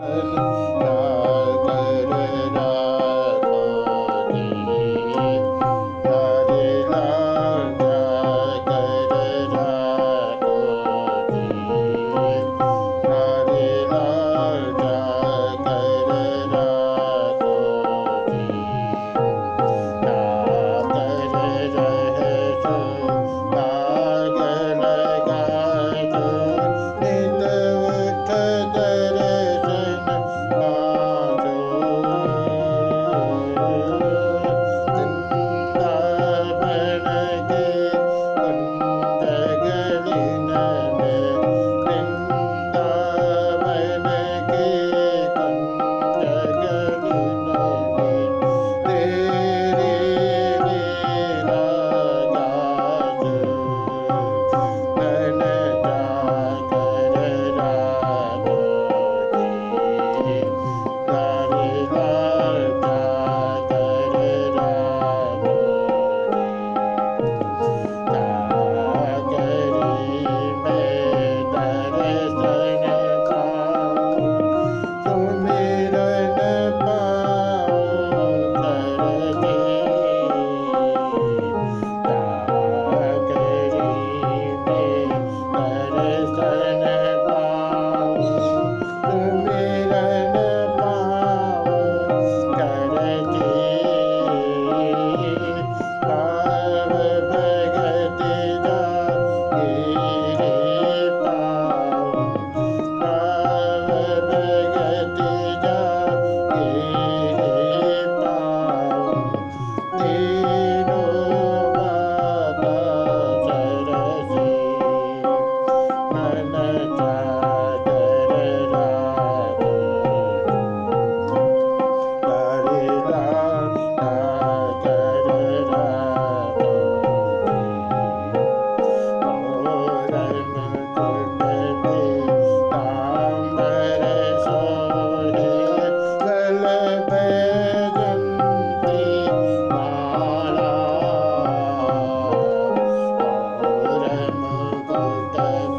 Hallelujah.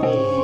你。